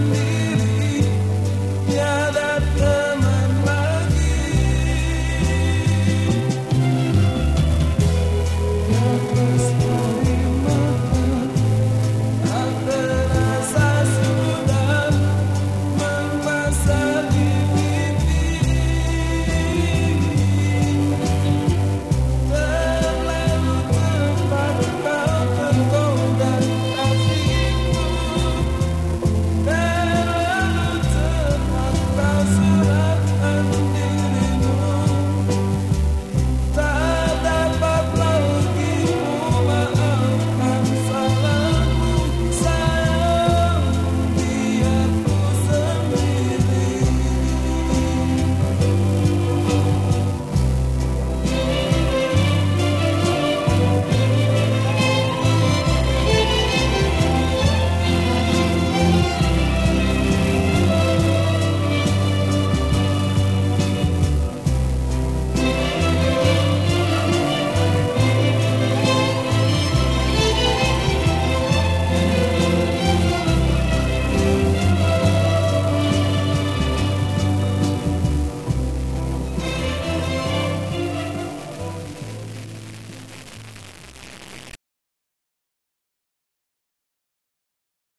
me.